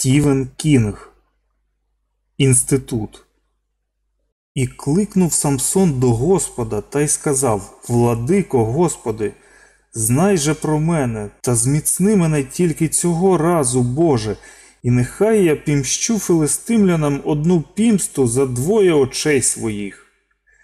Стівен Кінг Інститут. І кликнув Самсон до Господа та й сказав Владико, Господи, знай же про мене та зміцни мене тільки цього разу, Боже, і нехай я пімщу филистимлянам одну пімсту за двоє очей своїх.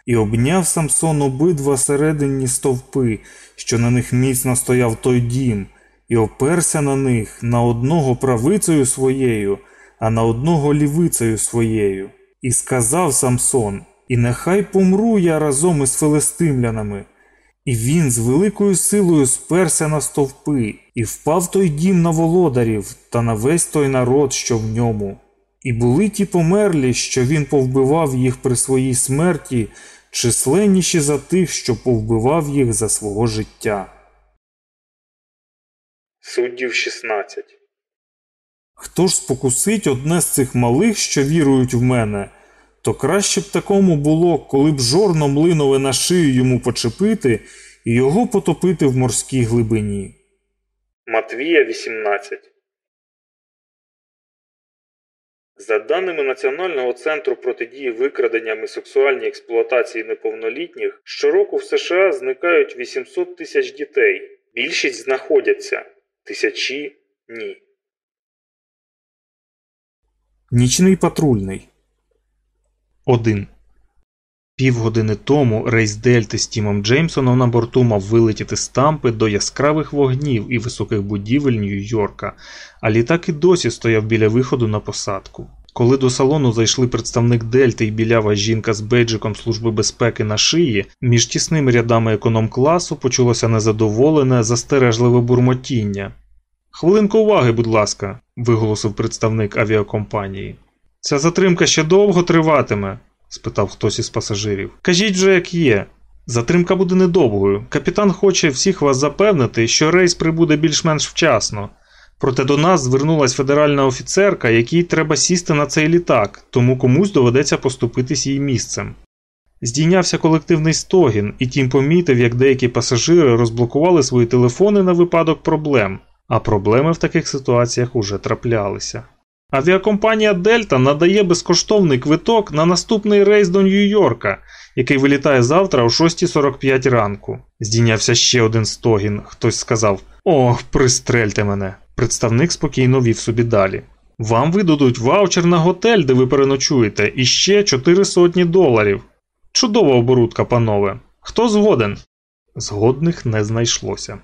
І обняв Самсон обидва серединні стовпи, що на них міцно стояв той дім, і оперся на них на одного правицею своєю, а на одного лівицею своєю. І сказав Самсон: І нехай помру я разом із филистимлянами. І він з великою силою сперся на стовпи, і впав той дім на володарів та на весь той народ, що в ньому. І були ті померлі, що він повбивав їх при своїй смерті, численніші за тих, що повбивав їх за свого життя. Суддів 16 Хто ж спокусить одне з цих малих, що вірують в мене, то краще б такому було, коли б жорно млинове на шию йому почепити і його потопити в морській глибині. Матвія 18 За даними Національного центру протидії викраденням і сексуальній експлуатації неповнолітніх, щороку в США зникають 800 тисяч дітей. Більшість знаходяться, тисячі ні. Нічний патрульний 1. Півгодини тому рейс Дельти з Тімом Джеймсоном на борту мав вилетіти з тампи до яскравих вогнів і високих будівель Нью-Йорка, а літак і досі стояв біля виходу на посадку. Коли до салону зайшли представник Дельти і білява жінка з бейджиком Служби безпеки на шиї, між тісними рядами економ-класу почулося незадоволене, застережливе бурмотіння. Хвилинку уваги, будь ласка, виголосив представник авіакомпанії. Ця затримка ще довго триватиме? спитав хтось із пасажирів. Кажіть вже, як є. Затримка буде недовгою. Капітан хоче всіх вас запевнити, що рейс прибуде більш-менш вчасно. Проте до нас звернулась федеральна офіцерка, якій треба сісти на цей літак, тому комусь доведеться поступитись її місцем. Здійнявся колективний стогін, і тім помітив, як деякі пасажири розблокували свої телефони на випадок проблем, а проблеми в таких ситуаціях уже траплялися. Авіакомпанія Дельта надає безкоштовний квиток на наступний рейс до Нью-Йорка, який вилітає завтра о 6.45 ранку. Здійнявся ще один стогін. Хтось сказав: Ох, пристрельте мене. Представник спокійно вів собі далі. Вам видадуть ваучер на готель, де ви переночуєте, і ще 4 сотні доларів. Чудова оборудка, панове. Хто згоден? Згодних не знайшлося.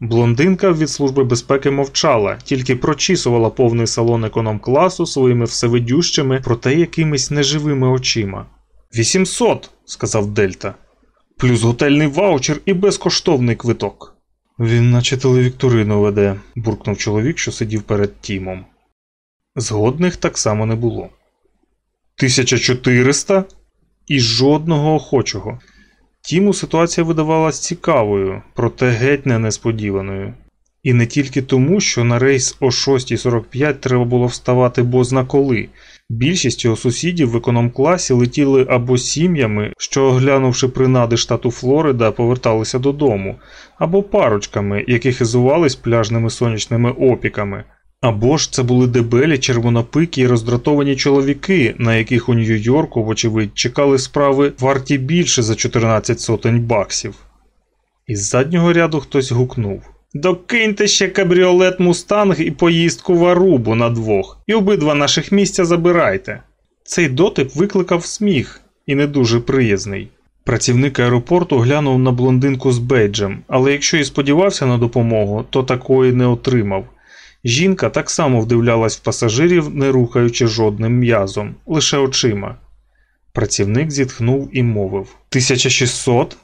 Блондинка від Служби безпеки мовчала, тільки прочісувала повний салон економ-класу своїми всевидющими, проте якимись неживими очима. Вісімсот, сказав Дельта, плюс готельний ваучер і безкоштовний квиток. Він, наче телевікторину веде, буркнув чоловік, що сидів перед Тімом. Згодних так само не було. Тисяча чотириста і жодного охочого. Тіму ситуація видавалась цікавою, проте геть не несподіваною. І не тільки тому, що на рейс о 6.45 треба було вставати бозна коли. Більшість його сусідів в економ-класі летіли або сім'ями, що, оглянувши принади штату Флорида, поверталися додому, або парочками, які хизувались пляжними сонячними опіками. Або ж це були дебелі, червонопикі і роздратовані чоловіки, на яких у Нью-Йорку, вочевидь, чекали справи варті більше за 14 сотень баксів. Із заднього ряду хтось гукнув Докиньте ще кабріолет Мустанг і поїздку в Арубу на двох, і обидва наших місця забирайте. Цей дотип викликав сміх і не дуже приязний. Працівник аеропорту глянув на блондинку з бейджем, але якщо і сподівався на допомогу, то такої не отримав. Жінка так само вдивлялась в пасажирів, не рухаючи жодним м'язом, лише очима. Працівник зітхнув і мовив: «1600?»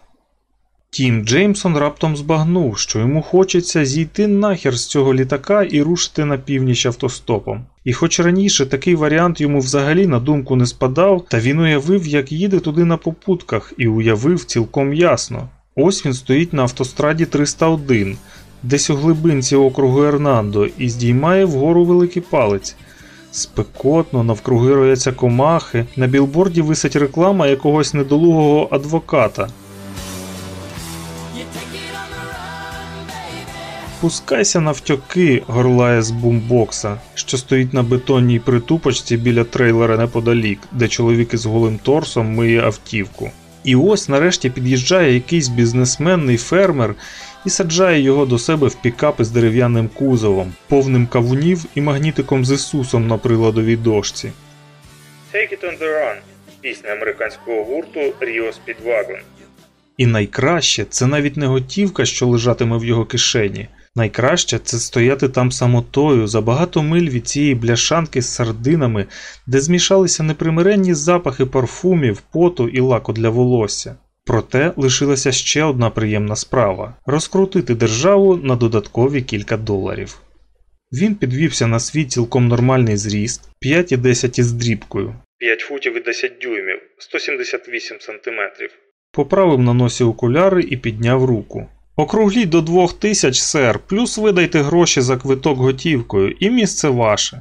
Тім Джеймсон раптом збагнув, що йому хочеться зійти нахер з цього літака і рушити на північ автостопом. І хоч раніше такий варіант йому взагалі на думку не спадав, та він уявив, як їде туди на попутках, і уявив цілком ясно. Ось він стоїть на автостраді 301, десь у глибинці округу Ернандо, і здіймає вгору великий палець. Спекотно, навкруги рояться комахи, на білборді висить реклама якогось недолугого адвоката. Пускайся навтьоки, горлає з бумбокса, що стоїть на бетонній притупочці біля трейлера неподалік, де чоловік із голим торсом миє автівку. І ось нарешті під'їжджає якийсь бізнесменний фермер і саджає його до себе в пікап із дерев'яним кузовом, повним кавунів і магнітиком з Ісусом на приладовій дошці. Take it on the run. Пісня американського гурту Rio Speedwagon. І найкраще це навіть не готівка, що лежатиме в його кишені. Найкраще це стояти там самотою за багато миль від цієї бляшанки з сардинами, де змішалися непримиренні запахи парфумів, поту і лаку для волосся. Проте лишилася ще одна приємна справа розкрутити державу на додаткові кілька доларів. Він підвівся на свій цілком нормальний зріст 5,10 із дрібкою, 5 футів і 10 дюймів, 178 сантиметрів. Поправив на носі окуляри і підняв руку. Округліть до двох тисяч, сер, плюс видайте гроші за квиток готівкою, і місце ваше.